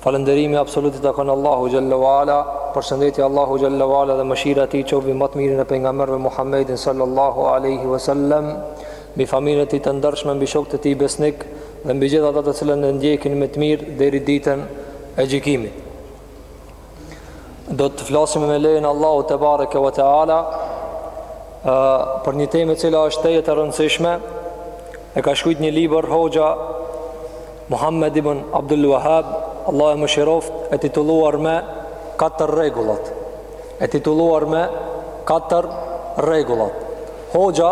Falënderimi absolut i takon Allahut xhelle ue ala, përshëndetjet e Allahut xhelle ue ala dhe mëshira e tij qofshin mbi ma të mirin e pejgamberëve Muhammedin sallallahu alaihi wasallam, mbi familjen e tij të ndershme, mbi shokët e tij besnikë dhe mbi gjithë ata të cilët i ndjekin me të mirë deri në ditën e gjykimit. do të flasim me lejen e Allahut tebareke ve teala për një temë e cila është tejet e rëndësishme e ka shkrujt një libër hoxha Muhammed ibn Abdul Wahab Allahu e mëshiroftë e titulluar me katër rregullat e titulluar me katër rregullat hoxha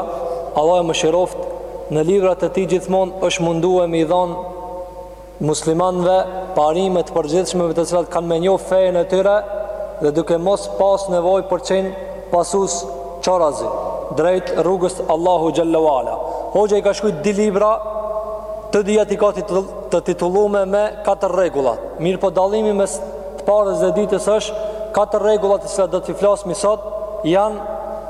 Allahu e mëshiroftë në librat e tij gjithmonë është mundue m'i dhanë muslimanëve parime të përgjithshme me të cilat kanë me njoh fejen e tyre dhe duke mos pas nevojë për me qenë pasues qorrazi drejt rrugës të Allahut xhelle ue ala. Hoxha i ka shkrujt dy libra të dyjat i ka të titullume me katër rregullat. Mirëpo dallimi mes të parës dhe të dytës është katër rregullat të cilat do t'i flasmi sot janë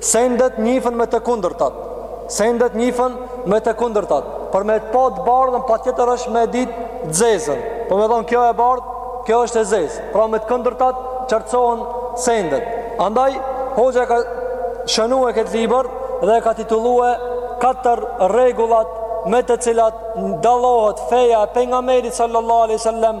Sendet njifen me të kundërtat. Sendet njifen me të kundërtat. Për me e pa të bardhën, patjetër është me dit të zezën. Për me thonë kjo e bardhë, kjo është e zezë. Pra me të kundërtat, qartësohen sendet. Andaj, hoxha e ka shënue këtë libër dhe e ka titullue katër rregullat me të cilat dallohet feja e pejgamerit sallallahu aleyhi sallam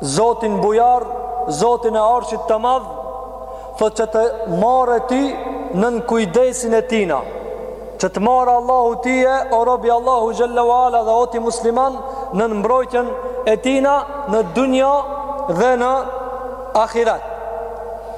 Zotin Bujar, Zotin e Arshit të Madh, thotë që të marrë ti nën kujdesin e tina, që të marrë Allahu tije, o rob i Allahut xhelle ue ala dhe o ti musliman, nën mbrojtjen e tina në dunja dhe në ahiret.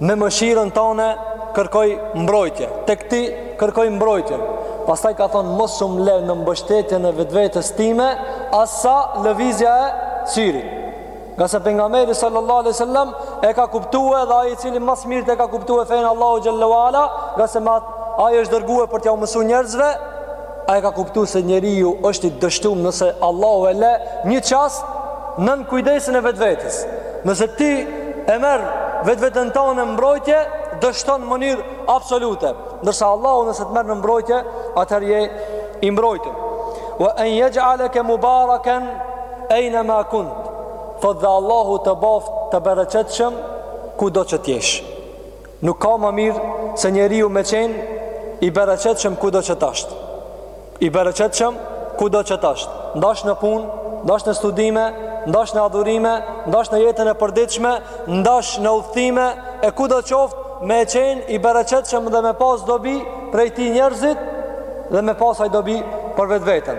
Me mëshirën tane kërkoj mbrojtje. Tek ti kërkoj mbrojtje. Pastaj ka thonë mos um le në mbështetjen e vetvetes time, as sa lëvizja e syrit. Ngase pejgamberi sallallahu alaihi wasallam e ka kuptue dhe ai i cili ma s'miri e ka kuptue fenë e Allahut xhelle ue ala, ngase ma ai është dërgu për t'jau mësu njerëzve, Ai e ka kuptu se njeriu është i dështum nëse Allahu e le një çast nën kujdesin e vetvetes. Nëse ti e merr vetveten tane në mbrojtje, dështon në mënyrë absolute. Ndërsa Allahu nëse të merr në mbrojtje, atëherë je i mbrojtun. Ve en jexh'aleke mubareken ejne ma kunt. Thotë dhe Allahu të baftë të bereqetshëm kudo që t'jesh. Nuk ka ma mirë se njeriu me qenë i bereqetshëm kudo që t'asht. I bereqetshëm kudo që t'asht. Ndash në punë, ndash në studime, ndash në adhurime, ndash në jetën e përditshme, ndash në udhëtime, e kudo qoftë me qenë i bereqetshëm dhe me pas dobi prej tij njerëzit dhe me pas ai dobi për vetveten.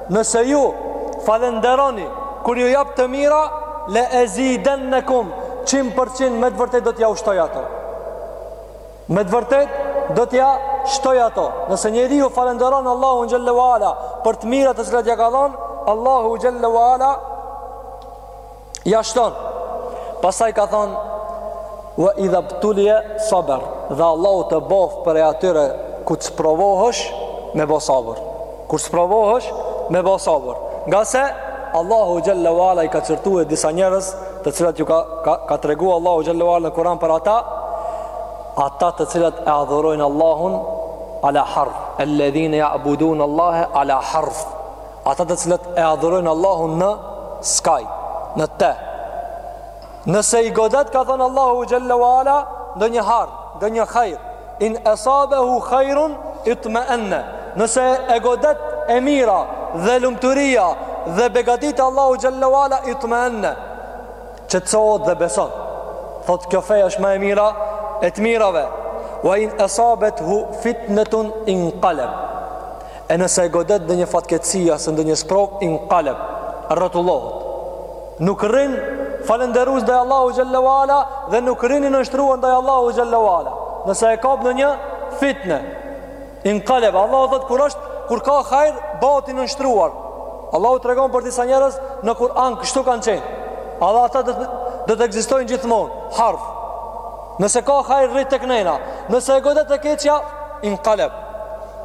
Nëse ju falënderoni kur ju jap të mira, le ezidennekum, qind për qind me të vërtet do t'jau shtoj ato. Me të vërtet do t'jau shtoj ato. Nëse njeriu falënderon Allahun xhelle ue ala për të mira të cilat ja ka dhonë, Allahu xhelle ue ala Ja shton Pastaj ka thon Ue idha ubtulije saber Dhe Allahu të boftë prej atyre Kur të sprovohesh me bo sabër Kur të sprovohesh me bo sabër Ngase Allahu xhelle ue ala i ka qortue disa njerëz Të cilat ju ka, ka, ka tregu Allahu xhelle ue ala në Kuran për ata Ata të cilat e adhurojnë Allahun Ala harf Eledhine jabudun Allahe ala harf Ata të cilët e adhurojnë Allahun në skaj, në teh. Nëse i godet, ka thënë Allahu xhelle ue ala, ndonjë har, ndonjë hajr. In esabehu hajrun, itmeenne. Nëse e godet e mira dhe lumturia dhe begatitë e Allahut xhelle ue ala, itmeenne. Qetësohet dhe beson. Thotë kjo fej është ma e mira, e të mirave. Ue in esabethu fitnetun inkaleb. E nëse e godet ndonjë fatkeqësi ase ndonjë sprovë inkaleb, rrotullohet. Nuk rrin falënderues ndaj Allahut xhelle ue ala dhe nuk rrin i nënshtruar ndaj Allahut xhelle ue ala. Nëse e kap ndonjë fitne, inkaleb, Allahu thot kur është, kur ka hajr, bahet i nënshtruar. Allahu tregon për disa njerëz në Kuran kështu kanë qenë. Edhe ata do, do të ekzistojnë gjithmonë, harf. Nëse ka hajr, rrit të kënena. Nëse e godet e keqja, inkaleb.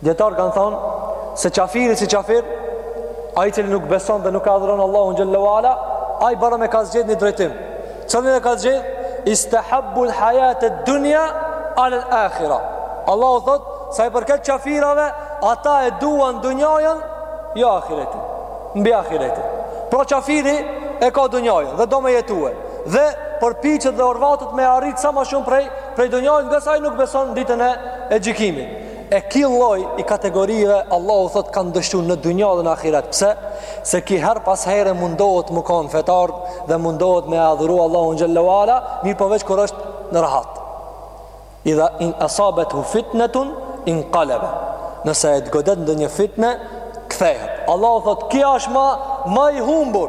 Dijetarët kanë thonë Se qafiri si qafir Ai i cili nuk beson dhe nuk e adhuron Allahun xhelle ue ala Ai barem e ka zgjedh një drejtim Cilin e ka zgjedh Istehabbul hajated dunja alel ahira Allahu thot Sa i përket qafirave Ata e duan dunjajën Jo ahiretin Mbi ahiretin Pra qafiri e ka dunjajën Dhe do me jetue Dhe përpiqet dhe orvatet me arrit sa ma shumë prej Prej dunjajës Ngase ai nuk beson ditën e, e gjikimit E ki lloj i kategorive Allahu thot kanë dështu në dynja dhe në ahiret Pse? Se ki herë pas here mundohet me kanë fetar Dhe mundohet me adhuru Allahun xhelle ue ala Mirëpo veç kur është në rahat Idha in esabethu fitnetun inkalebe Nëse e të godet ndonjë fitne Kthehet Allahu thot ki asht ma, ma i humbur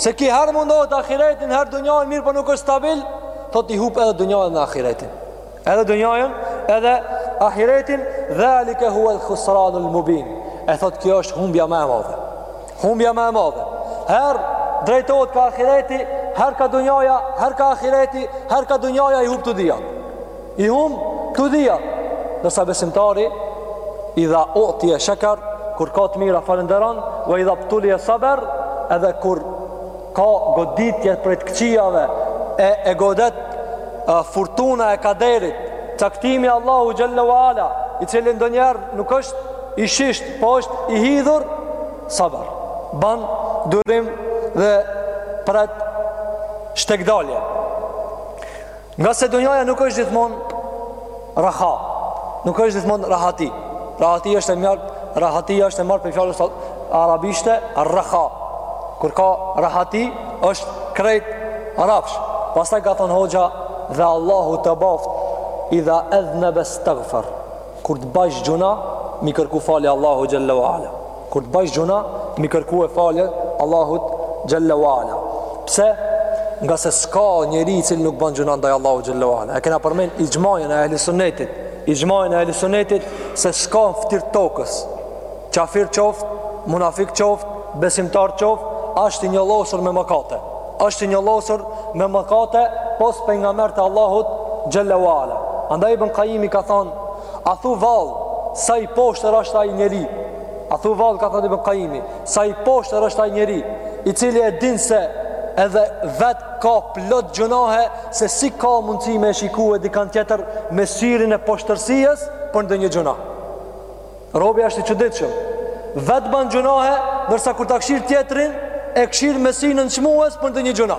Se ki herë mundohet ahiretin Herë dynjanë mirëpo nuk është stabil Thot i hup edhe dynjanë dhe ahiretin Edhe dunjanë, edhe ahiretin Dhalike huel khusranul mubin E thot kjo është humbja më e madhe Humbja më e madhe Her drejtohet ka ahireti Her ka dunjaja, her ka ahireti Her ka dunjaja i humb të dyja I humb të dyja Ndërsa besimtari Idha utije sheker Kur ka të mira falenderon Ve idha btulije saber Edhe kur Ka goditje prej të këqijave e e godet furtuna e kaderit, caktimi i Allahut Xhelle ve Ala, i cili ndonjëherë nuk është i shisht, po është i hidhur, sabër. Ban durim dhe pret shtegdalje. Ngase dunjaja nuk është gjithmonë raha, nuk është gjithmonë rahati. Rahati është e marrë, rahati është e marrë prej fjalës arabishte, raha. Kur ka rahati, është krejt rafsh. Pastaj ka thonë hoxha dhe Allahu të baftë, idha edhnebe stagfer. Kur të bajsh gjuna, me i kërku falje Allahut xhelle ve ala. Kur të bajsh gjuna, me i kërkue falje Allahut Xhelle ve Ala. Pse? Ngase s'ka njeri i cili nuk ban gjuna ndaj Allahut Xhelle ve Ala. E kena përmend ixhmajën e ehli sunetit, ixhmajën e ehli sunetit se s'ka në ftyrë të tokës, qafir qoftë, munafik qoftë, besimtar qoftë, ashtë i njollosur me mëkate. Ashtë i njollosur me mëkate, pos pejgamberët e Allahut Xhelle ve Ala. Andaj Ibn Kajimi ka thonë, A thu vallë, sa i poshtër është ai njeri? A thu vallë, ka thënë Ibn Kaimi, sa i poshtër është ai njeri, i cili e din se edhe vetë ka plot gjunahe, se si ka mundësi me e shikue dikan tjetër me syrin e poshtërsijës për ndonjë gjuna. Robi është i çuditshëm. Vetë ban gjunahe, ndërsa kur ta kqyr tjetrin, e kqyr me sy nënçmues për ndonjë gjuna.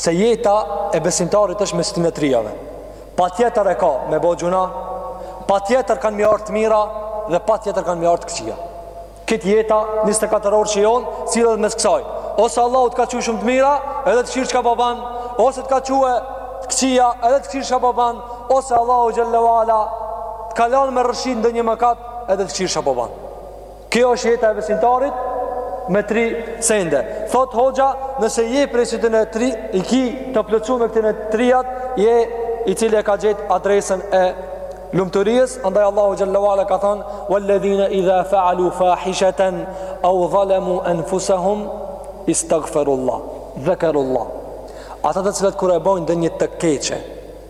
Se jeta e besimtarit është mes këtyne triave. Patjetër e ka me bo gjuna, patjetër kanë me ardh të mira dhe patjetër kanë me ardh të këqija. Këtë jeta 24 orë që jon, sillet mes kësaj. Ose Allahu të ka çu shumë të mira, edhe të kqyr çka po ban, ose të ka çu të këqija, edhe të kqyr çka po ban, ose Allahu xhelle ve ala të ka lanë me rrëshqit në ndonjë mëkat, edhe të kqyr çka po ban. Kjo është jeta e besimtarit me tri sende. Thot hoxha, nëse je prej qityne tri, i ki të plotësume këtyne triat, je i cili e ka gjetë adresën e lumëturijës, andaj Allahu Xhelle ve Ala ka thonë, Walledhine idha faalu fahisheten, au dhalemu enfusehum, istagferullah, dhekerullah. Ata të cilët kur e bojnë ndonjë të keqe,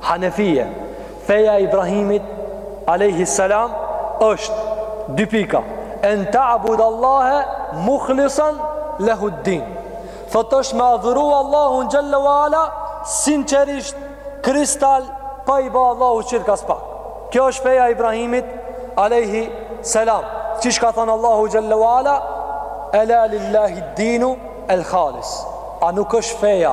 Hanefije, Feja e Ibrahimit, alejhi selam, është, dy pika, En ta'bud Allahe mukhlisan lehuddin. Thotë është me adhuru Allahun gjelle wa ala, sinqerisht, kristal, pa i ba Allahut shirk aspak. Kjo është feja e Ibrahimit, alejhi selam. Qish ka thënë Allahu gjelle wa ala, Ela lillahi dinu el khalis. A nuk është feja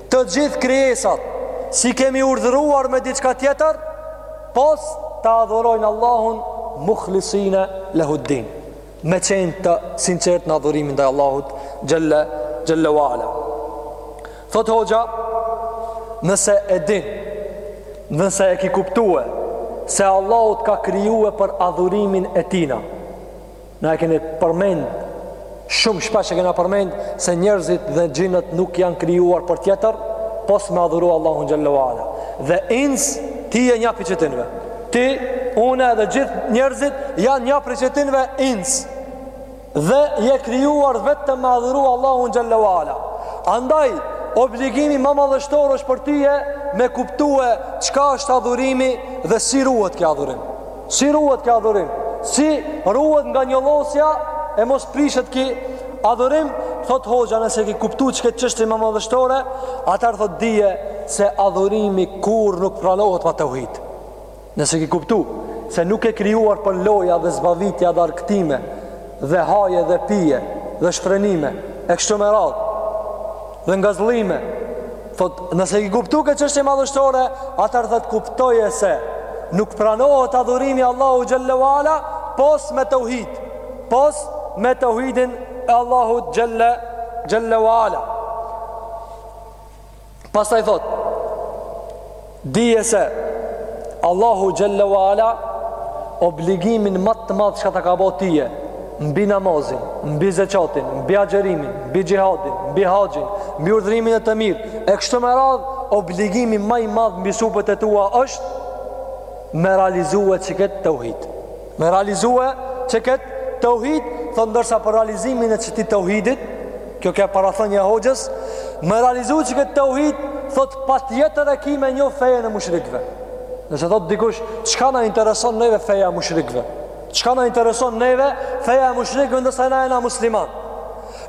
Të gjithë krijesat si kemi urdhëruar me diçka tjetër, pos ta adhurojnë Allahun mukhlisine lehuddin, me qenë të sinqert në adhurimin ndaj Allahut gjelle, gjelle wa ala. Thot hoxha, nëse e din, nëse e ki kuptue, se Allahu t'ka krijue për adhurimin e tina, Na e keni përmend shumë shpesh, e kena përmend se njerëzit dhe xhinët nuk janë krijuar për tjetër, pos me adhuru Allahun xhallahu ala. Dhe ins ti je një prej qetyne. Ti, unë dhe gjithë njerëzit janë një prej qetyne ins. Dhe je krijuar vetëm me adhuru Allahun xhallahu ala. Andaj obligimi ma madhështor është për ty me kuptue çka është adhurimi dhe si ruhet ky adhurim. Si ruhet ky adhurim? Si ruhet nga njollosja e mos prishet ky adhurim? Thot hoxha nëse ki kuptu qët çështje ma madhështore, atëherë thot dije se adhurimi kurrë nuk pranohet pa teuhid. Nëse ki kuptu se nuk je krijuar për loja dhe zbavitja dhe argëtime dhe haje dhe pije dhe shfrenime e kështu me radhë. Dhe ngazëllime. Thot, nëse ki kuptu këtë çështje madhështore, atëherë thot kuptoje se nuk pranohet adhurimi i Allahut xhallahu ala pos me tauhid, pos me tauhidin e Allahut xhalla xhallahu ala. Pastaj thot, Dije se Allahu Gjelle wa Ala obligimin më të madh çka ta ka bo ty mbi namazin, mbi zeqatin, mbi agjerimin, mbi xhihadin, mbi haxhin, mbi urdhrimin në të mirë, e kështu me radhë, obligimi ma i madh mbi supet e tua është me realizue qikët teuhid. Me realizue qikët teuhid, thot ndërsa për realizimin e qëtij teuhidit, kjo ke parathënia e hoxhës, me realizue qikët teuhid, thotë patjetër e ki me njoh fejen e mushrikve. Nëse thot dikush, çka na intereson neve feja e mushrikëve? Çka na intereson neve feja e mushrikëve ndërsa na jena musliman?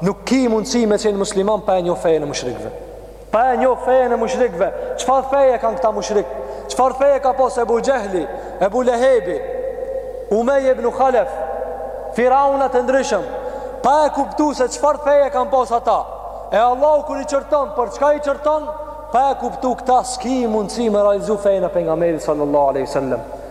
Nuk ki mundësi me qenë musliman pa e njoh fejen e mushrikëve. Pa e njoh fenë e mushrikëve. Çfarë feje kanë këta mushrik? Çfarë feje ka pas Ebu Xehli, Ebu Lehebi, Umeje ibn Khalef, Firauna të ndryshëm? Pa e kuptu se çfarë feje kanë pas ata? E Allahu kur i qorton, për çka i qorton? Pa e kuptu këta s'ki mundësi me realizu fenë e pejgamberit sallallahu alaihi wasallam.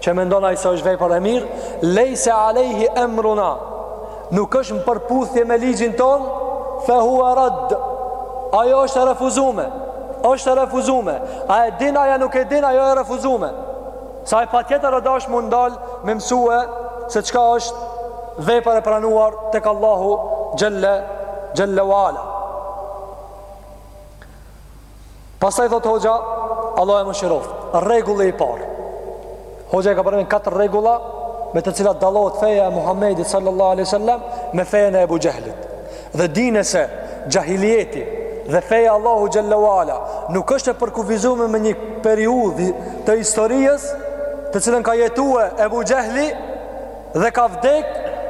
që e mendon ai se është vepër e mirë, lejse alejhi emruna, nuk është m'përputhje me ligjin tonë, fe hua rad, ajo është e refuzume, është e refuzume, a e din, aja nuk e din, ajo e refuzume, sa e patjetër është m'u ndal me mësue se çka është vepër e pranuar tek Allahu xhelle, xhelle ve ala. Pastaj thotë hoxha, Allahu e mëshiroftë, rregulli i parë. Hoxha i ka përmend katër rregulla me të cilat dallohet feja e Muhamedit sallallahu alaihi wasallam me fejen e Ebu Xhehlit. Dhe dine se xhahilijeti dhe feja Allahut xhelle ve ala nuk është e përkufizume me një periudhë të historisë të cilën ka jetue Ebu Xhehli Dhe ka vdek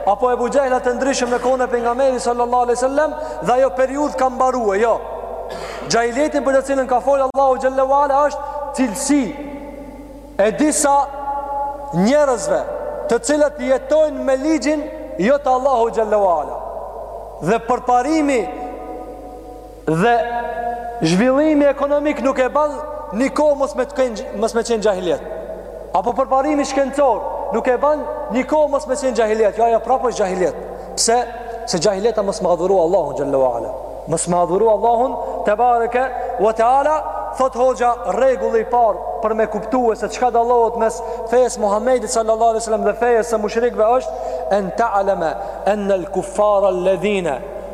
apo Ebu Xhehla të ndryshëm në kohën e pejgamberit sallallahu aleyhi sallam dhe ajo periudhë ka mbarue, jo. Xhahilijetin për të cilën ka fol Allahu xhelle ve ala është cilësi e disa njerëzve të cilët jetojnë me ligjin jo të Allahut xhelle ve ala. Dhe përparimi Dhe zhvillimi ekonomik nuk e ban një kohë mos me, kënë, mos me qenë xhahilijet. Apo përparimi shkencor nuk e ban një kohë mos me qenë xhahilijet. Jo, ajo prapë është xhahilijet. Pse? Se xhahilijet a mos me adhuru Allahun xhelle ve ala. Mos me adhuru Allahun tebareke ve teala, thotë hoxha rregulli i parë për me kuptue se çka dallohet mes fejes së Muhammedit sallallahu alai sallam dhe fejes së mushrikve është en ta'leme ennel kuffara ledhine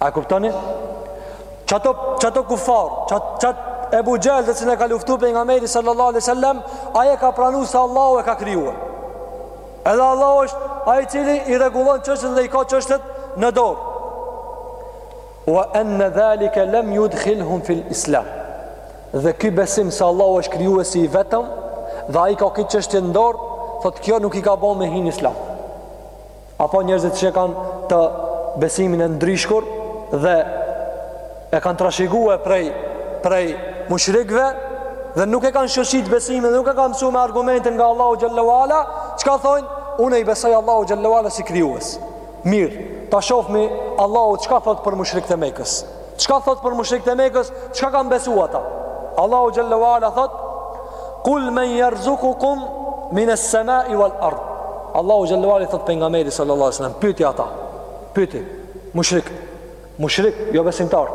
A kuptoni? Qato qato kufar, qat qat Ebu Xhehl të cilën e ka luftu pejgamberi sallallahu alaihi wasallam, ai e ka pranu se Allahu e ka krijue. Edhe Allahu është ai i cili i rregullon çështjet dhe i ka çështjet në dorë. Wa anna zalika lam yudkhilhum fil islam. Dhe ky besim se Allahu është krijuesi i vetëm dhe ai i ka këto çështjet në dorë, thotë kjo nuk i ka bën me hi n'islam. Apo njerëzit që e kanë të besimin e ndryshkur dhe e kanë trashigue prej prej mushrikëve dhe nuk e kanë shoshit besimin dhe nuk e kanë msu me argumente nga Allahu xhelle ve ala, çka thonë? Unë i besoj Allahut xhelle ve ala si krijues. Mirë, ta shofmi Allahu çka thotë për mushrikët e Mekës. Çka thot për mushrikët e Mekës? Çka kanë besu ata? Allahu xhallahu ala thot: "Kul men yarzukukum min as-sama'i wal ard." Allahu xhallahu ala i thot pejgamberit sallallahu alaihi wasallam, pyeti ata. Pyeti mushrik, mushrik jo besimtar.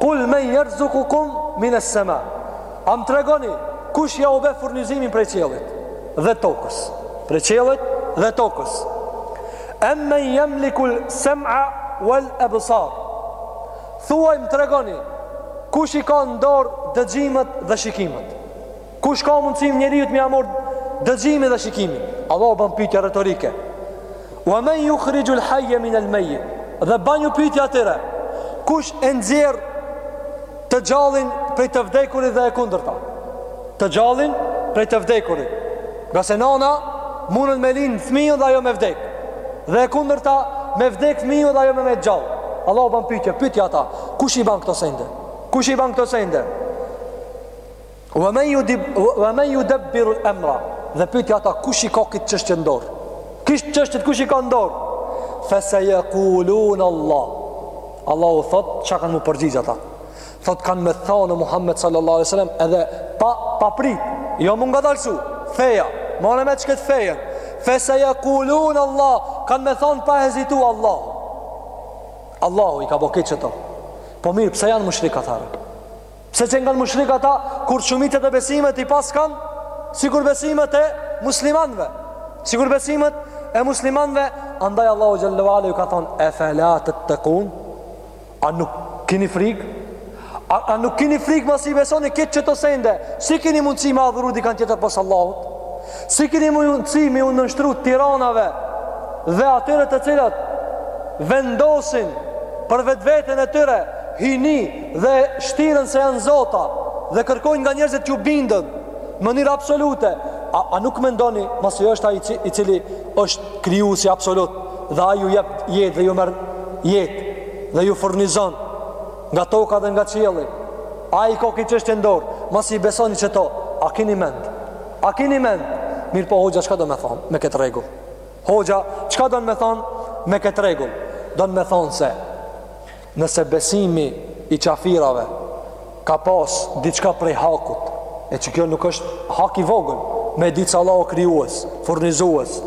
Kul men yarzukukum min as-sama'. A më tregoni kush jau bën furnizimin prej qiellit dhe tokës? Prej qiellit dhe tokës. Emmen jemlikus sem'a wal ebsar. Thuaj më tregoni kush i ka n'dorë dëgjimet dhe shikimet? Kush ka mundësi njeriut me ia marr dëgjimin dhe shikimin? Allahu ban pytje retorike. Wa men jukhrijul hajje min el mejit. Dhe banju pytje atyre. Kush e nxjerr Të gjallin prej të vdekurit dhe e kundërta. Të gjallin prej të vdekurit. Ngase nana munet me lind fmiju dhe ajo me vdek. Dhe e kundërta me vdek fmiju dhe ajo me met gjallë. Allahu ban pytje, pyti ata. Kush i ban këto sende? Kush i ban këto sende? Wa man yudib wa man yudabbir al-amra. Dhe pyti ata kush i ka këtë çështje në dorë? Krejt çështjet kush i ka në dorë? Fa sayaqulun Allah. Allahu thot çka kanë m'u përgjigj ata. Thot kanë me thonë Muhammed sallallahu alaihi wasallam edhe pa pa prit. Jo me ngadalsu. Feja. Domethanë me këtë fejen. Fa sayaqulun Allah. Kanë me thonë pa hezitu Allah. Allahu i ka ba krejt qeto. Po mirë, pse janë mushrikë ata? Pse qenkan mushrik ata, kur shumicat e besimeve i paskan, sikur besimet e muslimanve, sikur besimet e muslimanve, andaj Allahu xhelle ve ala ju ka thonë, efela tettekun, a nuk kini frikë, a, a nuk kini frikë masi i besoni krejt qeto sende, si kini mundësi me adhuru dikan tjetër pos Allahut, si kini mundësi me iu nënshtru tiranave dhe atyre të cilët vendosin për vetveten e tyre, hini, dhe shtiren se janë zota dhe kërkojnë nga njerëzit t'u binden në mënyrë absolute a, a nuk mendoni masi është ai i cili është krijuesi absolut dhe ai ju jep jetë dhe ju merr jetë dhe ju furnizon nga toka dhe nga qielli ai ka krejt çështjen n'dorë masi i besoni qeto a kini mend a kini mend mirëpo hoxha çka don me thonë me këtë rregull hoxha çka don me thonë me këtë rregull don me thonë se Nëse besimi i qafirave ka pas diçka prej hakut, e që kjo nuk është hak i vogël, me ditë se Allahu krijues, furnizues,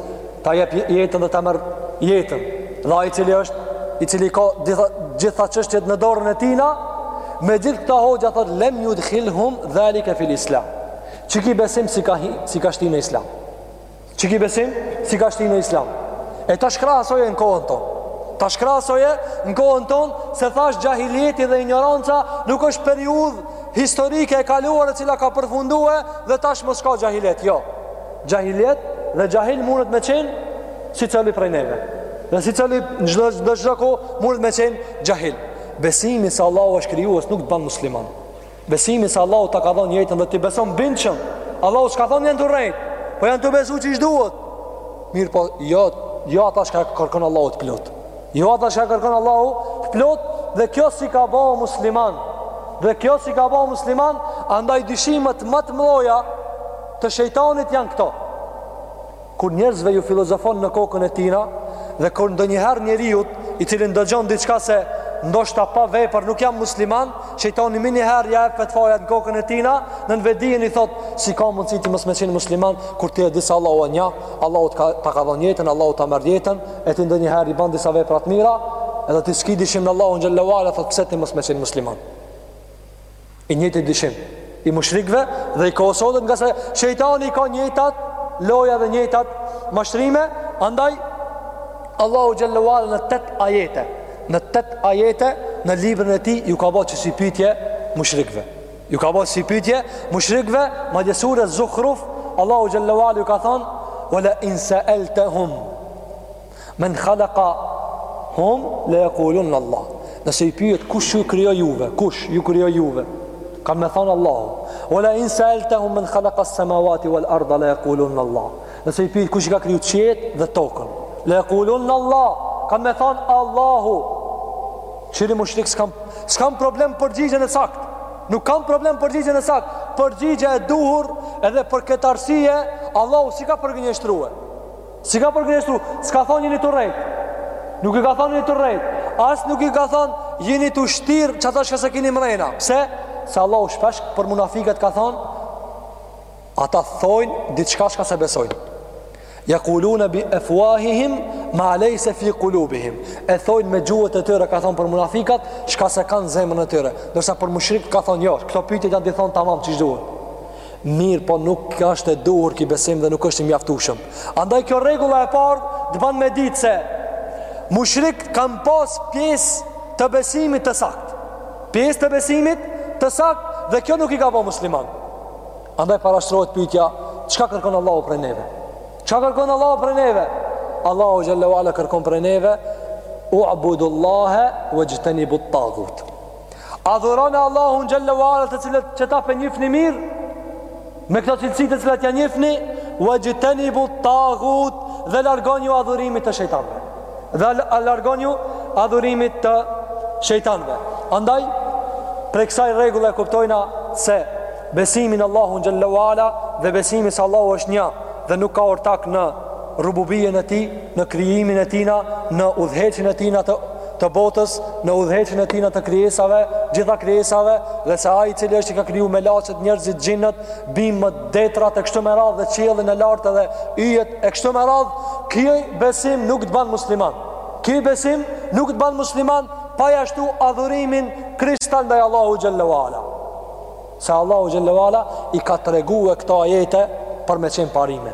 ta jep jetën dhe ta merr jetën, dhe ai i cili është i cili ka gjitha, gjitha çështjet në dorën e tina, megjithëkëtë hoxha thot lem yudkhilhum dhalika fil islam. Qiky besim s'i ka hi, s'i ka shti në islam. Qi ky besim s'i ka shti në islam. E tash krahasoje në kohën tonë. Tash krahasoje në kohën tonë, se thash xhahilijeti dhe injoranca nuk është periudhë historike e kaluar e cila ka përfundue dhe tash mo s'ka xhahilijet. Jo, xhahilijet dhe xhahil mundet me qenë secili prej neve. Dhe secili në çdo, çdo, çdo kohë mundet me qenë xhahil. Besimi se Allahu është krijues, nuk të banë musliman. Besimi se Allahu ta ka dhënë jetën dhe ti beson bindshëm, Allahu s'ka thonë janë tu rrejt, po janë tu besu qysh duhet. Mirëpo, jo, jo ata çka kërkon Allahu të plotë. Jo ata çka kërkon Allahu të plotë dhe kjo s'i ka ba musliman. Dhe kjo s'i ka ba musliman, andaj dyshimet ma të mdhoja të shejtanit janë këto. Kur njerëzve ju filozofon në kokën e tina dhe kur ndonjëherë njeriut i cili ndëgjon diçka se ndoshta pa vepër nuk jam musliman, shejtani menjëherë ja jep fetfajat në kokën e tina, në nënvetëdijen i thot, si ka mundësi ti mos me qenë musliman, kur ti e di se Allahu o nja, Allahu të ka, ta ka dhon jetën, Allahu ta merr jetën, e ti ndonjëherë i ban disa vepra t'mira, edhe ti s'ki dyshim në Allahun xhelle ve ala, thot, pse ti mos me qenë musliman? I njëjti dyshim i mushrikëve dhe i kohës sodit, ngase shejtani i ka njëjtat loja dhe njëjtat mashtrime, andaj Allahu xhallahu ala në tet ajete, në tet ajete në librin e tij ju ka bërë si pyetje mushrikëve. Ju ka bërë si pyetje mushrikëve, madje sure Zukhruf, Allahu xhallahu ala ju ka thënë wala in sa'altahum Men khalaqa hum le yaqulun Allah. Nëse i pyet kush ju krijoi juve, kush ju krijoi juve? Kan me thon Allahu. Wala in sa'altahum man khalaqa as-samawati wal arda la yaqulun Allah. Nëse i pyet kush ka kriju qiejt dhe tokën, la yaqulun Allah. Kan me thon Allahu. Qëky mushrik s'kanë s'kanë problem përgjigjen e saktë. Nuk kanë problem përgjigjen e saktë. Përgjigja e duhur edhe për këtë arsye Allahu s'i ka përgënjeshtrue. S'i ka përgënjeshtru, s'ka thonë jeni tu rrejt. Nuk i ka thonë jeni tu rrejt. As nuk i ka thonë jeni tu u shtirë qata çka s'e kini mrejna. Pse? Se Allahu shpesh për munafikat ka thonë, ata thojnë diçka çka s'e besojnë. Jakulune bi efuahihim, ma lejse fi kulubihim. E thojnë me gjuhët e tyre, ka thonë për munafikat, çka s'e kanë n'zemrën e tyre. Ndërsa për mushrikët ka thonë, jo, këta pyti janë tu i thonë tamam qysh duhet. Mirëpo nuk është i duhur ky besim dhe nuk është i mjaftushëm. Andaj kjo rregulla e parë të banë me ditë se mushrik kanë pas pjesë të besimit të sakt. Pjesë të besimit të sakt dhe kjo nuk i ka bo musliman. Andaj parashtrohet pytja, çka kërkon Allahu prej neve? Çka kërkon Allahu prej neve? Allahu xhelle ve ala kërkon prej neve, u'budullahe vexhtenibut-tagut. Adhuroni Allahun xhallahu ve ala të cilat që ta pe njifni mirë me këto cilësi të cilat ja njihni wajtanibu tagut dhe largoniju adhurimit të shejtanëve. Dhe largoniju adhurimit të shejtanëve. Andaj prej kësaj rregull e kuptojna se besimi në Allahun xhallahu ala dhe besimi se Allahu është një dhe nuk ka ortak në rububien e tij, në krijimin e tij, në udhëheqjen e tij, në të të botës në udhëheqjen e tina të krijesave, gjitha krijesave dhe se ai i cili është i ka kriju melaqet njerëzit, xhinët, bimët, detrat e kështu me radhë dhe qiellin e lartë dhe yjet e kështu me radhë, ky besim nuk të ban musliman. Ky besim nuk të ban musliman pa ja shtu adhurimin kristal ndaj Allahu xhallahu ala. Se Allahu xhallahu ala i ka tregue këto ajete për me qenë parime.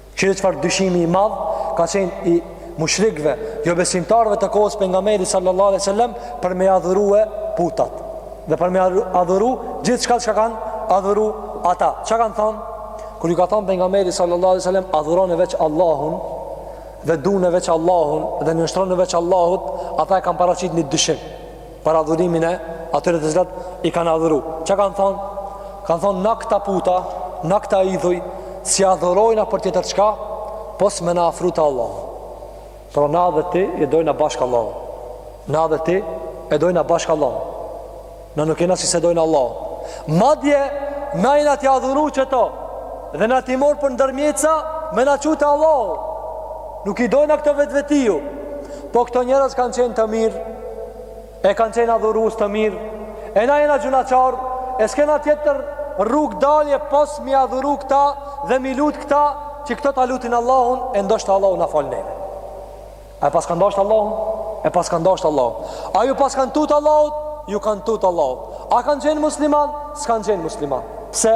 Kqyre çfarë dyshimi i madh ka qenë i mushrikëve, jobesimtarëve të kohës pejgamberit sallallahu alai sallam për me i adhurue putat dhe për me adhuru gjithçka çka kanë adhuru ata. Çka kanë thonë? Kur ju ka thonë pejgamberi sallallahu alai sallam adhurone veç Allahun dhe dune veç Allahun dhe nënshtronju veç Allahut ata e kanë paraqit një dyshim. Për adhurimin e atyre të cilat i kanë adhuru. Çka kanë thonë? Kanë thonë na këta puta, na këta idhuj, s'i adhurojna për tjetër çka, pos me na afru te Allahu. Pra na dhe ti e dojna bashkë Allahun. Na dhe ti e dojna bashkë Allahun. Na nuk jena si s'e dojna Allahun. Madje, na jena t'i adhuru qëto, dhe jena t'i morë për ndërmjetsa, me na çu te Allahu. Nuk i dojna këto vetvetiu Po këto njerëz kanë qenë të mirë E kanë qenë adhurus të mirë E na jena gjynahqarë E s'kena tjetër rrug dalje Pos m'i adhuru këta Dhe m'i lut këta Që këto ta lutin Allahun E ndoshta Allahu na fal neve A e paskan dashtë Allahun E paskan dashtë Allahun A ju paskan tutë Allahut Ju kanë tutë Allahut A kanë qenë musliman S'kanë qenë musliman Pse?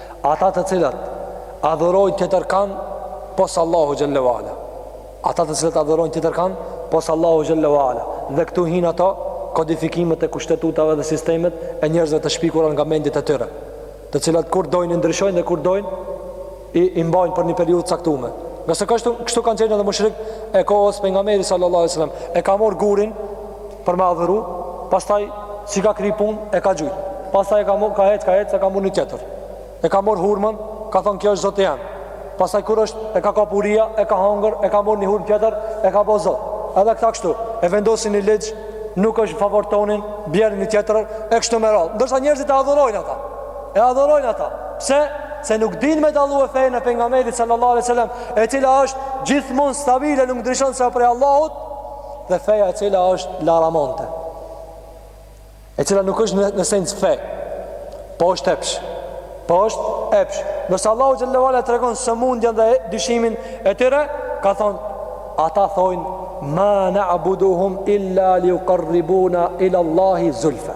Ata të cilët adhurojnë tjetërkan pos Allahu xhallahu ala. Ata të cilët adhurojnë tjetërkan pos Allahu xhallahu ala. Dhe këtu hinë ato kodifikimet e kushtetutave dhe sistemet e njerëzve të shpikura nga mendjet e tyre. Të cilat kur dojnë i ndryshojnë dhe kur dojnë i, i mbajnë për një periudhë caktume. Ngase kështu, kështu kanë qenë edhe mushrikët e kohës pejgamberit sallallahu alai sallam. E ka morë gurin Për me adhuru, pastaj s'i ka kry punë, e ka gjujtë. Pastaj e ka mor, ka ec, ka ec, e ka mor një tjetër. E ka mor hurmën, ka thon kjo është zoti jem. Pastaj kur është e ka kap uria, e ka hangër, e ka mor një hurmë tjetër, e ka bo zot. Edhe këta kështu, e vendosin një ligj, nuk është favor tonin, bjerrin një tjetër, e kështu me radhë. Ndërsa njerëzit e adhurojnë ata. E adhurojnë ata. Pse? Se nuk din me dallu fenë e pejgamberit sallallahu alai sallam, e cila është gjithmon stabile, nuk ndryshon se prej Allahut, dhe feja e cila është laramonte e cila nuk është në sens fe po është epsh po është epsh ndërsa Allahu xhelle ue ala e tregon sëmundjen dhe dyshimin e tyre ka thonë ata thonë ma na'buduhum illa li jukarribuna ilallahi zulfa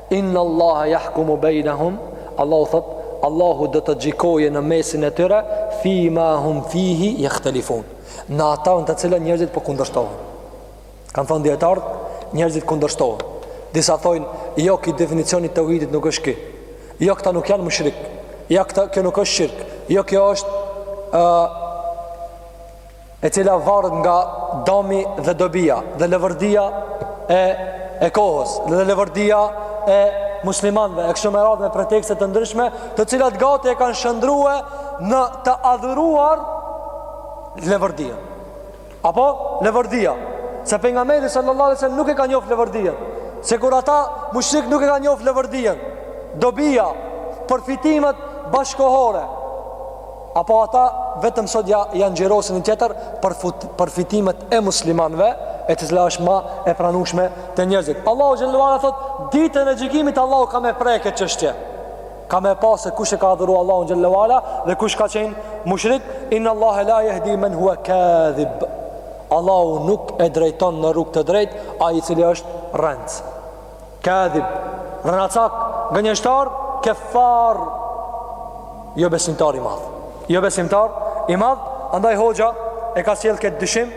Inna Allahe jahkumu bejnehum Allahu thotë Allahu do të gjykojë në mesin e tyre fi ma hum fihi jahtelifun në ata në të cilën njerëzit po kundërshtohen kanë thënë dijetarët njerëzit kundërshtohen disa thonë jo ky definicioni i teuhidit nuk është ky jo këta nuk janë mushrik jo këta kjo nuk është shirk jo kjo është uh, e cila varet nga dami dhe dobia dhe leverdia e e kohës dhe leverdia e muslimanëve e kështu me radhë me pretekste të ndryshme të cilat gati e kanë shëndrrue në të adhuruar leverdien apo leverdia se Pejgamberi sallallahu alejhi ue selem nuk e ka njoft leverdien sikur ata mushrik nuk e ka njoft leverdien dobia përfitimet bashkëkohore Apo ata vetëm sot ja ngjyrosin një tjetër përfit, përfitimet e muslimanëve, e e cila është ma e pranushme te njerëzit. Allahu xhallahu ala thotë, ditën e gjykimit Allahu ka me pre këtë çështje. Ka me u pa se kush e ka adhuru Allahun xhallahu ala dhe kush ka qenë mushrik, inn Allahe la jehdi men huve kadhib. Allahu nuk e drejton në rrugë të drejtë, ai i cili është rrenc. Kadhib, rrenacak, gënjeshtar, keffar, jobesimtar i madh. Jobesimtar i madh, andaj hoxha e ka sjell këtë dyshim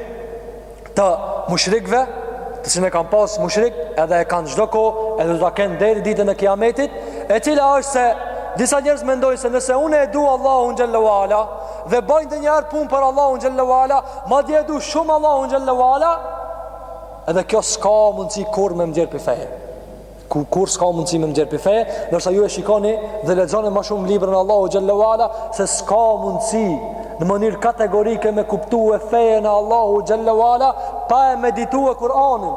të mushrikëve, të cilën e kanë pas mushrikët, edhe e kanë çdo kohë, edhe do ta kenë deri ditën e Kiametit, e cila është se disa njerëz mendojnë se nëse unë e du Allahun xhallahu ala dhe baj ndonjëherë punë për Allahun xhallahu ala, madje e du shumë Allahun xhallahu ala, Edhe kjo s'ka mundësi kurrë me m'nxjerr pi feje. Kurrë, kurrë s'ka mundësi me m'nxjerr pi feje, ndërsa ju e shikoni dhe lexoni ma shumë librën e Allahut xhelle ue ala, se s'ka mundësi në mënyrë kategorike me kuptue fejen e Allahut xhelle ue ala, pa e meditue Kur'anin.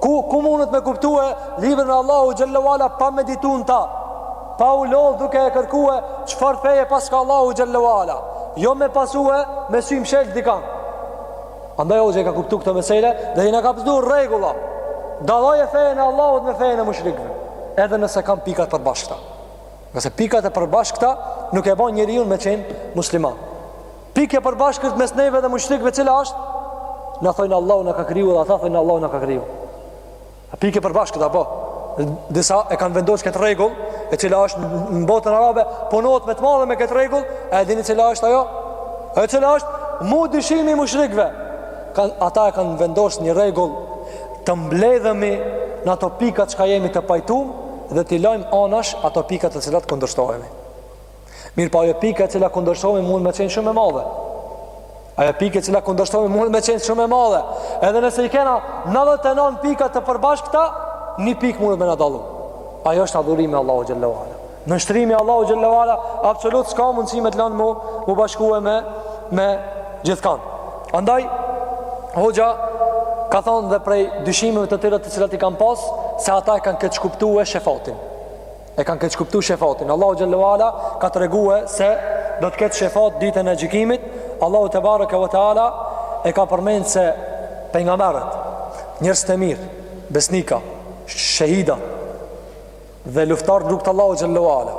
Ku, ku mundet me kuptue librën e Allahut xhelle ue ala pa meditu në ta? Pa u lodh duke e kërkue çfarë feje paska Allahu xhelle ue ala? Jo me pasue me sy mshel dikan. Andaj hoxha e ka kuptu këtë mesele dhe i na ka pëzdu rregulla. Dalloje fejen e Allahut me fejen e mushrikve. Edhe nëse kanë pika të përbashkëta. Se pikat e përbashkëta nuk e ban njeriun me qenë musliman. Pikë e përbashkët mes neve dhe mushrikve cila është? Na thojmë Allahu na ka kriju dhe ata thojnë Allahu na ka kriju. Pikë e përbashkët apo disa e kanë vendos këtë rregull, e cila është në botën arabe, punohet me të madhe me këtë rregull, a e dini cila është ajo? E cila është mu dyshimi i mushrikëve. Ata e kanë vendos një rregull të mbledhemi në ato pika çka jemi të pajtum dhe t'i lajmë anash ato pika të cilat kundërshtohemi. Mirëpo ajo pika e cila kundërshtohemi mund me qenë shumë e madhe. Ajo pika e cila kundërshtohemi mund me qenë shumë e madhe. Edhe nëse i kena 99 pika të përbashkëta, një pikë mund me na dallu. Ajo është adhurimi Allahu xhelle ue ala. Nënshtrimi Allahu xhelle ue ala absolut s'ka mundësi me të lënë m'u bashkue me gjithkan. Andaj hoxha ka thonë dhe prej dyshimeve të tjera të cilat i kanë pas se ata e kanë keqkuptue shefatin E kanë keqkuptu shefatin. Allahu xhelle ue ala ka tregue se do të ketë shefat ditën e gjykimit. Allahu tebareke ve teala e ka përmend se pejgamberët, njerëz të mirë, besnika, shehida dhe luftarë n'rrugë të Allahu xhelle ue ala.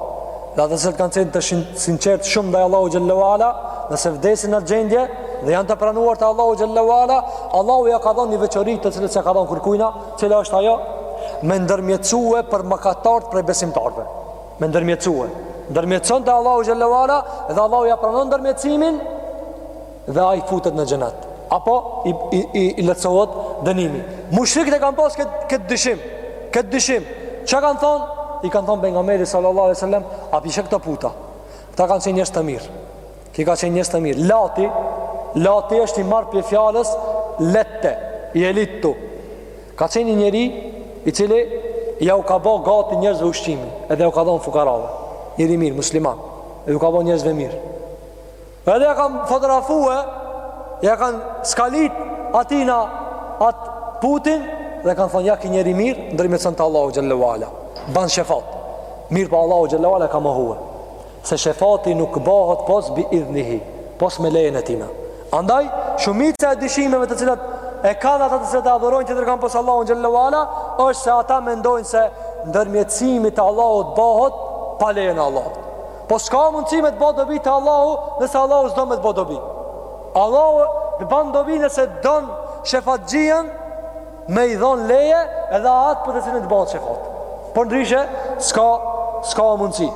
Dhe ata që kanë qenë të sinqertë shumë ndaj Allahu xhelle ue ala, nëse vdesin n'at gjendje dhe janë të pranuar te Allahu xhelle ue ala, Allahu ja ka dhënë një veçori të cilën s'ja ka dhënë kurkujna, Cila është ajo? Me ndërmjetësue për mëkatartë prej besimtarve. Me ndërmjetësue. Ndërmjetëson te Allahu xhelle ue ala dhe Allahu ja pranon ndërmjetësimin dhe ai futet në xhenet. Apo i, i, i, i lehtësohet dënimi. Mushrikët e kanë pas këtë kët dyshim. Këtë dyshim. Çka kanë thonë? I kanë thonë pejgamberit sallallahu alejhi ve sellem, a pi sheh këta puta. Këta kanë qenë njerëz të mirë. Ki ka qenë njeri i mirë. Lati, lati është i marrë prej fjalës lette, jeluttu. Ka qenë një njeri i cili ja u ka bo gati njerëzve ushqimin, edhe ja u ka dhonë fukarave. Njeri i mirë, musliman, edhe u ka bo njerëzve mirë. Edhe ja kanë fotografue, ja kanë skalit atina atë putin, dhe kanë thonë, ja ki njeri i mirë, ndërmjetëson te Allahu xhelle ue ala. Ban shefat, mirëpo Allahu xhelle ue ala ka mohue. se shefati nuk bëhet pos bi idhnihi, pos me lejen e tina. Andaj, shumica e dyshimeve të cilat e kanë ata të cilat e adhurojnë tjetërkan pos Allahun xhelle ue ala, është se ata mendojnë se ndërmjetësimi te Allahu bëhet pa lejen e Allahut. Po s'ka mundësi me t'bo dobi te Allahu, nëse Allahu s'don me t'bo dobi. Allahu të bën dobi nëse don shefatxhijan me i dhon leje edhe atë për të cilin të bëhet shefat. Por ndryshe s'ka s'ka mundësi.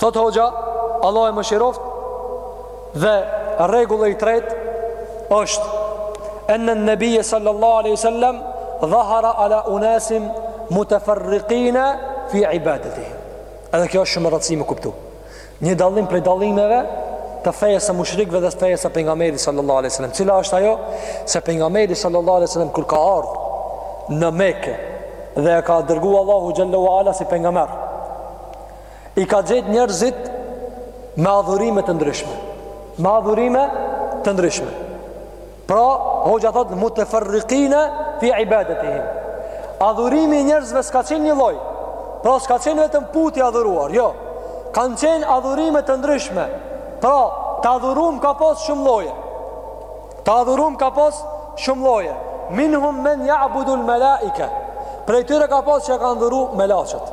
Thot hoxha, Allahu e mëshiroftë dhe rregulli i tretë është enne nebije sallallahu alejhi ve sellem dhahara ala unasin mutafarriqina fi ibadetihim. Edhe kjo është shumë e rëndësishme me kuptu. Një dallim prej dallimeve të fejes së mushrikëve dhe fejes së pejgamberit sallallahu alaihi wasallam. Cila është ajo se pejgamberi sallallahu alaihi wasallam kur ka ardh në Mekë dhe e ka dërgu Allahu xhelle ve ala si pejgamber. I ka gjetë njerëzit me adhurime të ndryshme. Me adhurime të ndryshme. Pra, hoxha thotë mutafarriqina fi ibadatihim. Adhurimi i njerëzve s'ka qenë një lloj. Pra, s'ka qenë vetëm puti i adhuruar, jo. Kanë qenë adhurime të ndryshme. Pra, të adhurum ka pas shumë lloje. Të adhurum ka pas shumë lloje. Minhum men ya'budu al-mala'ika. Prej tyre ka pas që kanë adhuru melaqet.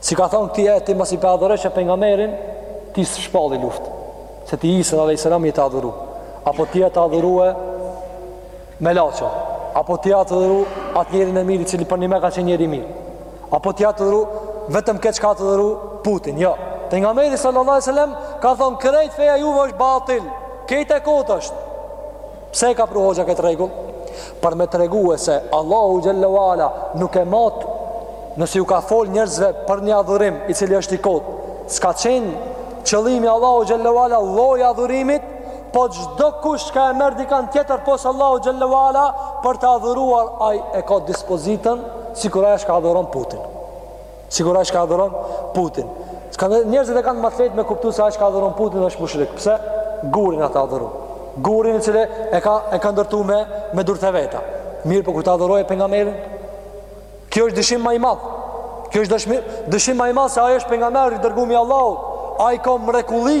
S'i ka thonë këtij e ti masi pe adhuroshe pejgamberin ti s'të shpalli luftë se ti Isën a.s. je tu adhuru apo ti je tu adhurue melaqe apo ti je tu adhuru atë njerin e mirë i cili përnime ka qenë njeri i mirë apo ti je tu adhuru vetëm ky çka adhuru putin jo pejgamberi s.a.s. ka thonë krejt feja juve është batil krejt e kotë është Pse e ka pru hoxha këtë rregull? Për me tregue se Allahu xhelle ve ala nuk e mat nëse ju ka fol njerëzve për një adhurim i cili është i kotë. S'ka qenë qëllimi i Allahut xhelle ve ala lloji i adhurimit, po çdokush çka e merr dikan tjetër pos Allahut xhelle ve ala për ta adhuruar ai e ka dispozitën sikur ai çka adhuron putin. Sikur ai çka adhuron putin. Njerëzit e kanë ma të lehtë me kuptu se ai çka adhuron putin është mushrik. Pse? Gurin është tu adhuru. Gurin i cili e ka e ka ndërtu me me durt e veta. Mirëpo kur ta adhurojë pejgamberin? Kjo është dyshim ma i madh. Kjo është dëshmi, dyshim ma i madh se ai është pejgamberi i dërguar i Allahut. Ai ka mrekulli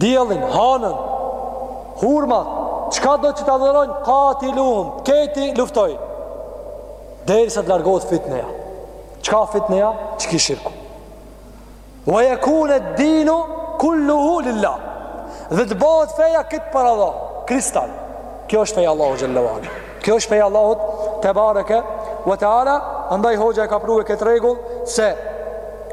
Diellin, hanën, hurmat, çka do që të adhurojnë, katiluhum, ke t'i luftoj. Derisa të largohet fitneja. Çka fitneja? Qiky shirku. Wa jekune ed-dinu kulluhu lillah. Dhe të bëhet feja krejt për Allah, kristal. Kjo është feja e Allahut xhelle ve ala. Kjo është feja e Allahut tebareke ve teala, andaj hoxha e ka prue këtë rregull se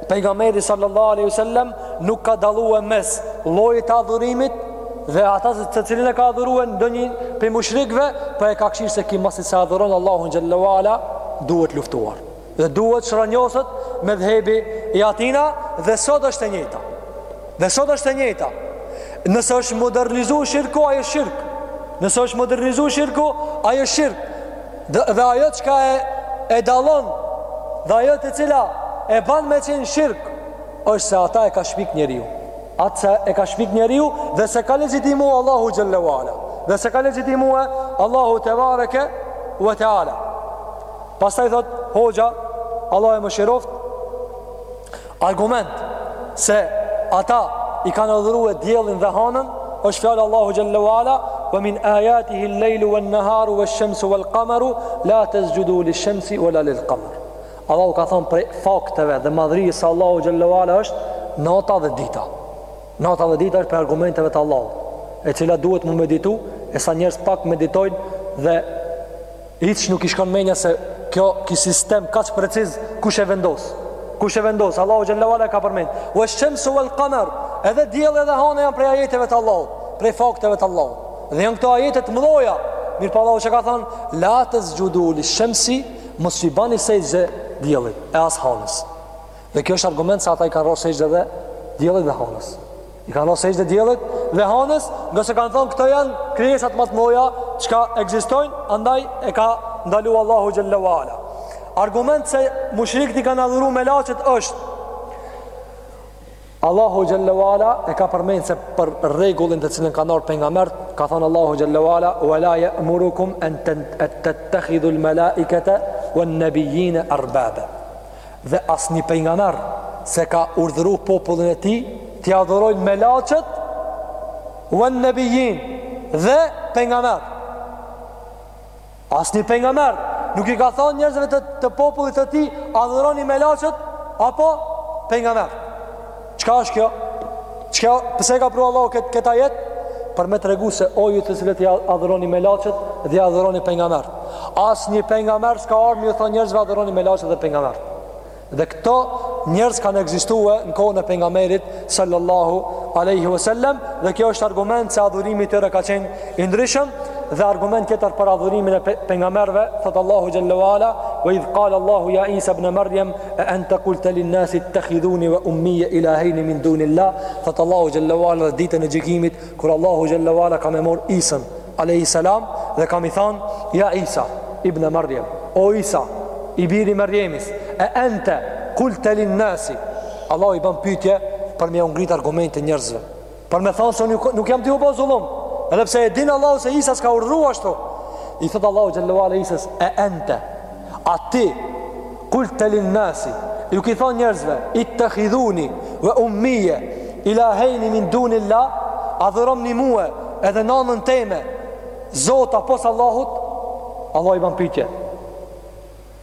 pejgamberi sallallahu alaihi wasallam nuk ka dallue mes llojit të adhurimit dhe atë se cilin e ka adhuruar ndonjë prej mushrikëve, por e ka kqyr se ky masi s'e adhuron Allahun xhelle ve ala duhet luftuar. Dhe duhet shrrënjoset medhhebi i atyne dhe sot është e njëjta. Dhe sot është e njëjta. Nëse është modernizu shirku, ajo shirk. Nëse është modernizu shirku, ajo shirk. Dhe, dhe ajo çka e, e dallon, dhe ajo e cila e ban me qenë shirk, është se atë e ka shpik njeriu. Atë se e ka shpik njeriu dhe s'e ka legjitimu Allahu xhelle ve ala. Dhe s'e ka legjitimue Allahu tebareke ve teala. Pastaj thot hoxha, Allah e mëshiroft, argument se ata i kanë adhuruar diellin dhe hanën, është fjala e Allahut xhallahu ala, "Wa min ayatihi al-lailu wan-naharu wash-shamsu wal-qamaru la tasjudu lish-shamsi wala lil-qamar." Allahu ka thënë prej fakteve dhe madhërisë së Allahu xhallahu ala është nata dhe dita. Nata dhe dita është prej argumenteve të Allahut, e cila duhet me u meditu, e sa njerëz pak meditojnë dhe Hiç nuk i shkon menja se kjo ki sistem kaq preciz kush e vendos. Kush e vendos? Allahu xhallahu ala ka përmend. Wa shamsu wal qamar, edhe dielli edhe hëna janë prej ajeteve të Allahut, prej fakteve të Allahut. Dhe janë këto ajete të mëdha. Mirpo Allahu çka ka thënë? La tasjudu lish-shamsi, mos i bani sexhde diellit e as hënës. Dhe kjo është argument se ata i kanë rënë sexhde diellit dhe hënës. I kanë rënë sexhde diellit dhe hënës, ngase kanë thënë këto janë krijesat më të mëdha që ekzistojnë, andaj e ka ndaluar Allahu xhallahu ala. Argument se mushrikët i kanë adhuruar melaqet është Allahu xhallahu ala e ka përmendur se për rregullin të cilën kanë ardhur pejgamberët, ka thënë Allahu xhallahu ala wa la ya'murukum an tattakhidhu al-mala'ikata wan-nabiyina arbaba. Dhe asnjë pejgamber s'e ka urdhëruar popullin e tij t'i adhurojnë melaqet, wan nabiyyin dhe pejgamberët. Asnjë pejgamber nuk i ka thënë njerëzve të popullit të tij adhuroni melaqet apo pejgamberët. Çka është kjo? Çka, pse ka pru Allahu këtë ajet? Për me tregu se o ju të cilët i adhuroni melaqet dhe i adhuroni pejgamberët. Asnjë pejgamber s'ka ardh me ju thanë njerëzve adhuroni melaqet dhe pejgamberët. Dhe këta njerëz kanë ekzistu në kohën e pejgamberit sallallahu alejhi ve sellem dhe kjo është argument se adhurimi i tyre ka qenë I ndryshëm dhe argument tjetër për adhurimin e pejgamberëve, thot Allahu xhallahu ala, "Wa idh qala Allahu ya Isa ibn Maryam, a anta qulta lin nas ittakhiduni wa ummi ilahayni min duni Allah?" Thot Allahu xhallahu ala ditën e gjykimit, kur Allahu xhallahu ala ka me marr Isën alayhi salam dhe ka me i than, "Ya Isa ibn Maryam, o Isa, i biri i Merjemes, a anta qulta lin nas?" Allahu i bën pyetje për me ngrit argumente njerëzve. Për me thanë se nuk jam tu ju bo zullum Edhe pse e din Allahu se Isa s'ka urdhru ashtu I thotë Allahu xhelle ve ala Isës E ente A ti Kulte lin nasi Ju ki thanë njerëzve Ittehidhuni Ve ummije Ilahejni min dunilah Adhuromni mue Edhe nanën teme Zota pos Allahut Allahu i ban pytje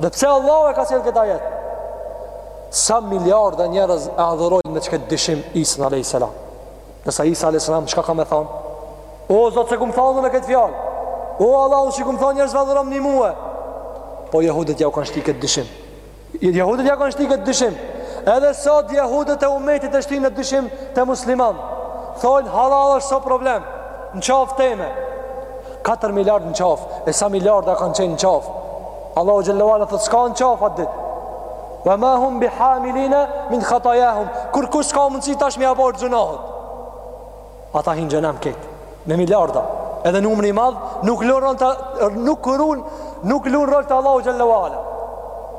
Dhe pse Allahu e ka sjell këtë ajet? Sa miliarda njerëz e adhurojnë me çkët dyshim Isën alayhis salam. Derisa Isa alayhis salam çka ka me thon? O Zot, se kum thonë une këtë fjalë. O Allahu, s'u kum thon njerëzve adhuroni mua. Po jehudët ja u kanë shti këtë dyshim. Jehudët ja u kanë shti këtë dyshim. Edhe sot jehudët e umetit e shtinë dyshim te musliman. Thonë halal është s'o problem. Në qafë teme. 4 miliard në qafë, e sa miliarda kanë qenë në qafë. Allahu Gjellewala thotë s'ka në qafë atë ditë. Ve ma hum bi hamiline, min khatajahum, kurkush s'ka mundësi tash me ja bor gjunahet. Ata hinë xhehnem krejt, me miliarda, edhe numri i madh, nuk lun te, nuk kurun, nuk lun rol te Allahu Gjellewala.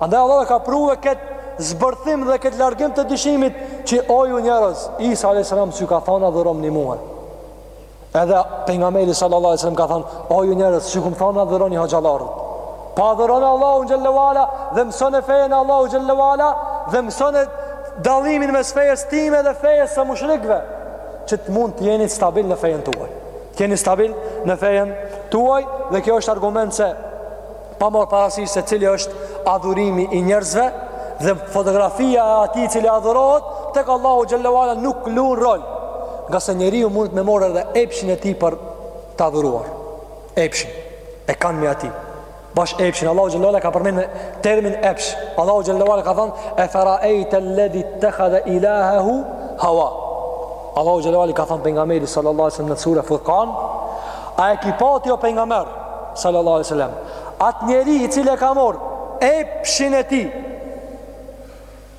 Andaj Allah ka prue këtë zbërthim dhe këtë largim të dyshimit që o ju njerëz, Isa a.s. s'u ka thanë adhuromni mue. Edhe pejgamberi sallallahu alajhi wasallam ka thënë, o ju njerëz, s'ju kum thonë adhuroni hoxhallarët. Po adhuroni Allahun xhallahu ala dhe mësoni fejen e Allahut xhallahu ala dhe mësoni dallimin mes fejes time dhe fejes së mushrikëve, që të mund të jeni stabil në fejen tuaj. Të jeni stabil në fejen tuaj dhe kjo është argument se pa marrë parasysh se cili është adhurimi i njerëzve dhe fotografia e atij i cili adhurohet tek Allahu xhallahu ala nuk luan rol. Nga se njeriu mundet me morë edhe epshin e tij për të adhuruar. Epshin e kanë mëatij. Bash epshin Allahu xhallahu ala ka përmen termin epsh. Allahu xhallahu ala ka thënë e faraita alladhi ittakhadha ilahahu hawa. Allahu xhallahu ala ka thënë pejgamberit sallallahu alaihi wasallam në suren Furqan, a e ki pa ti o pejgamber Sallallahu alaihi wasallam. At njeri i cili e ka marr epshin e tij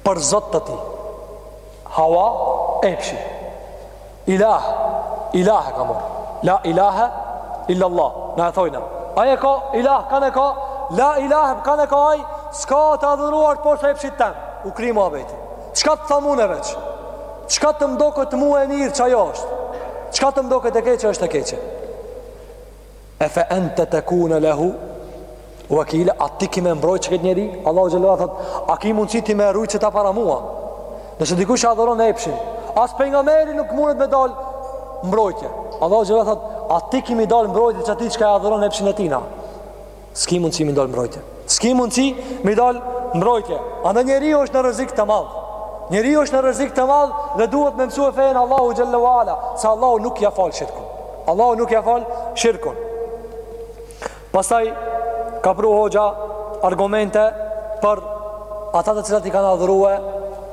për Zot të tij. Hawa epshi. Ilah, ilah e ka marr. La ilaha illa Allah. Na e thojmë. Ai e ka ilah, kanë e ka la ilaha, kanë e ka ai, s'ka të adhuruar pos epshit tem. U kri mohabeti. Çka të tham une veç? Çka të m'doket mua e mirë çajo është? Çka të m'doket e keqe është e keqe? Efe ente tekune alejhi uakile, a ti ki me mbrojt çëkët njeri? Allahu Gjellera thot, a ki mundësi ti me rujt çëta para mua? Nëse dikush adhoron e epshin, as pejgamberi nuk mundet me dal mbrojtje. Allahu Gjellera thot, a ti ki me dal mbrojtje çati çka e adhuron epshin e tina? S'ki mundësi me dal mbrojtje. S'ki mundësi mi dal mbrojtje. Andaj njeriu është në rrezik të madh. Njeriu është në rrezik të madh dhe duhet me mësue fejen e Allahu Gjellu Ala, se Allahu nuk ja fal shirkun. Allahu nuk ja fal shirkun. Pastaj, ka pru hoxha argumente për ata të cilët i kanë adhurue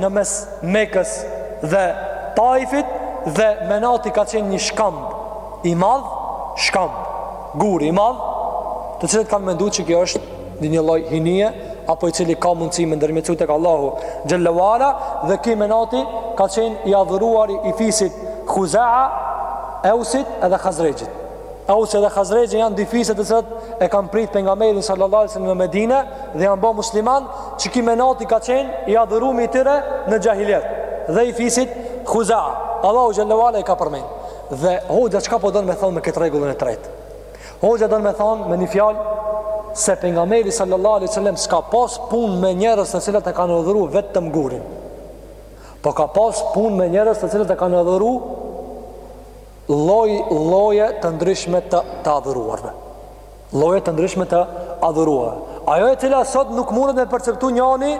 në mes Mekës dhe Taifit dhe Menati ka qenë një shkamb i madh, shkamb, gur i madh, të cilët kanë menduar se kjo është një një lloj hyjnie apo i cili ka mundësi me ndërmjetësu tek Allahu xhelle ue ala dhe ky Menati ka qenë i adhuruari i fisit Khuzaa, Eusit edhe Khazrexhit. Eusi dhe Khazrexhi janë dy fise të cilat e kanë prit pejgamberin sallallahu alajhi wasallam në Medinë dhe janë bo musliman, që ky Menati ka qenë i adhurumi i tyre në xahiliet. Dhe i fisit Khuzaa, Allahu xhelle ue ala i ka përmend. Dhe hoxha çka po don me thon me këtë rregullin e tretë? Hoxha don me thon me një fjalë se pejgamberi sallallahu alajhi wasallam s'ka pas punë me njerëz të cilët e kanë adhuru vetëm gurin. Po ka pas punë me njerëz të cilët e kanë adhuru Lloj lloje të ndryshme të të adhuruarve. Lloje të ndryshme të adhuruarve. Ajo e cila sot nuk mundet me perceptu njani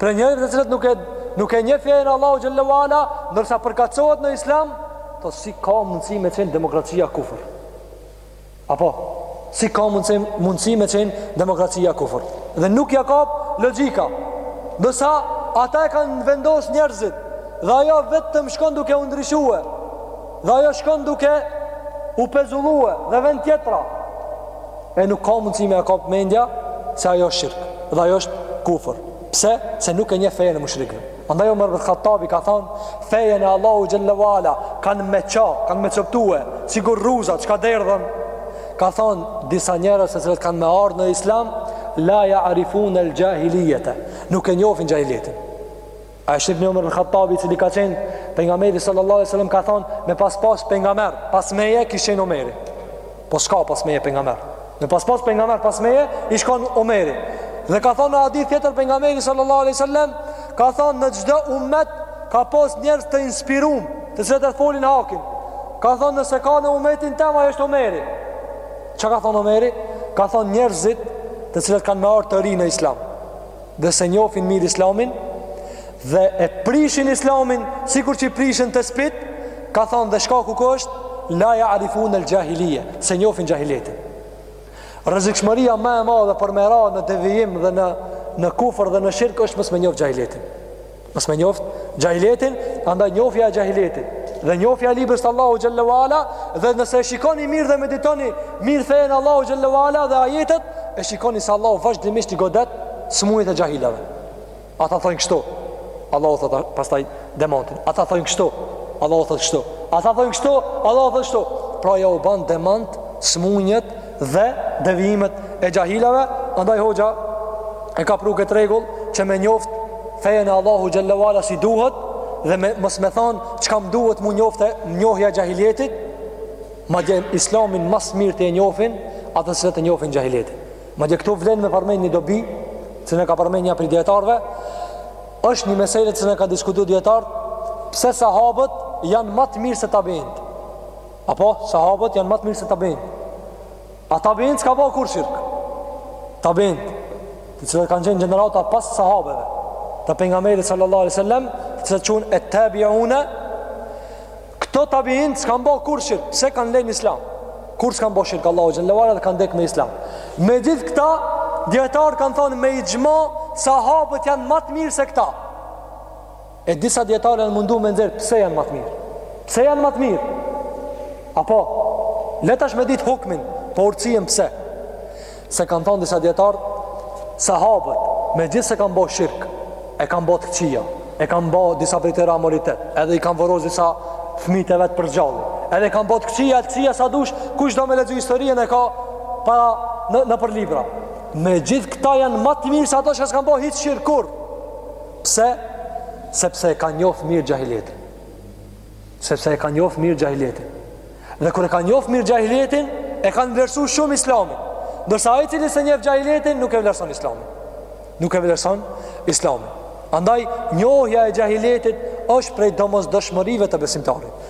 prej njerëzve të cilët nuk e, nuk e njeh fenë e Allahut xhelle ue ala, ndërsa përkatësohet në islam, thotë si ka mundësi me qenë demokracia kufër. Apo, si ka mundësi, mundësi me qenë demokracia kufër? Dhe nuk ja kap logjika. Ndërsa, ata e kanë vendos njerëzit. Dhe ajo vetëm shkon duke u ndryshue. Dhe ajo shkon duke u pezullue dhe vjen tjetra. E nuk ka mundësi me ja kap mendja se ajo është shirk. Dhe ajo është kufër. Pse? Se nuk e njeh fenë e mushrikëve. Andaj Omer ibn Khattabi ka thon, fenë e Allahut xhelle ue ala kanë me ça, kanë me coptue, sikur rruzat çka derdhen. Ka thonë disa njerëz të cilët kanë me ardh në Islam, la ya arifun al jahiliyata, nuk e njofin jahiliyetin. A është ky Omer ibn Khattabi i cili ka qenë pejgamberi sallallahu alaihi wasallam ka thonë me pas pas pejgamber, pas meje kish qenë Omeri. Po s'ka pas meje pejgamber. Me pas pas pejgamber pas meje ish kon Omeri. Dhe ka thonë në hadith tjetër pejgamberi sallallahu alaihi wasallam ka thonë në çdo ummet ka pas njerëz të inspirum, të cilët e folin hakin. Ka thonë nëse ka në ummetin tem ai është Omeri. Çka ka thonë Omeri? Ka thonë njerëzit të cilët kanë me ardh të ri në Islam. dhe s'e njofin mirë islamin dhe e prishin islamin sikur që i prishin tespit ka thonë dhe shkaku ku është la jarifun el xhahilije s'e njofin xhahiletin rrezikshmëria më e madhe për me ra në devijim dhe në, në kufër dhe në shirk është mos me njoft xhahiletin Mos me njoft xhahiletin, andaj njofja e xhahiletit dhe njofja e librit të Allahut xhelle ue ala dhe nëse e shikoni mirë dhe meditoni mirë fenë e Allahut xhelle ue ala dhe ajetet, e shikoni se Allahu vazhdimisht i godet smunjet e xhahilave. Ata thonë kështu. Allahu u thotë pastaj demantin. Ata thonë kështu. Allahu u thotë kështu. Ata thonë kështu. Allahu u thotë kështu. Pra ja u ban demant smunjet dhe devijimet e xhahilëve, andaj hoxha e ka pru këtë rregull që me njoft fejen e Allahu xhelle ue ala si duhet dhe me, mos me thon çka më duhet mu njoft, njohja e xhahilijetit, madje islamin ma së miri e njofin ata të cilët e njofin xhahilijetin. Madje këtu vlen me përmend një dobi që e ka përmend një prej dijetarëve, është një mesele që e kanë diskutu dijetarët, pse sahabët janë ma të mirë se tabiinët. A po, sahabët janë ma të mirë se tabiinët A tabiinët s'kanë bo kurrë shirk Tabiinët të cilët kanë qenë gjenerata pas sahabëve të pejgamberit sallallahu alejhi sallam të cilët quhen et-tabiune Këta tabiinët s'kanë bo kurrë shirk Se kanë le në islam Kurrë s'kanë bo shirk Allahut xhelle ue ala dhe kanë dekë me islam Me gjithë këta dijetarët kanë thonë me ixhma sahabët janë ma të mirë se këta E disa dijetarë janë mundu me nxjerr pse janë ma të mirë. Pse janë ma të mirë. A po, le tash me ditë hukmin, po urtsinë pse. Se kanë thonë disa dijetarë, sahabët, megjithëse kanë bo shirk, e kanë bo të këqija, e kanë bo disa prej tyre amoralitet, edhe i kanë vorros disa fmijt e vet për s'gjalli, edhe kanë bo të këqija, të këqija sa dush, kush do me lexu historinë e ka para në, nëpër libra. Me gjithë këta janë ma të mirë se ata që s'kanë bo hiç shirk kurrë. Pse? Sepse e kanë njoft mirë xhahilijetin. Sepse e kanë njoft mirë xhahilijetin. Dhe kur e kanë njoft mirë xhahilijetin, e kanë vlerësu shumë Islamin. Ndërsa ai i cili s'e njeh xhahilijetin nuk e vlerëson Islamin. Nuk e vlerëson Islamin. Andaj njohja e xhahilijetit është prej domosdoshmërive të besimtarit.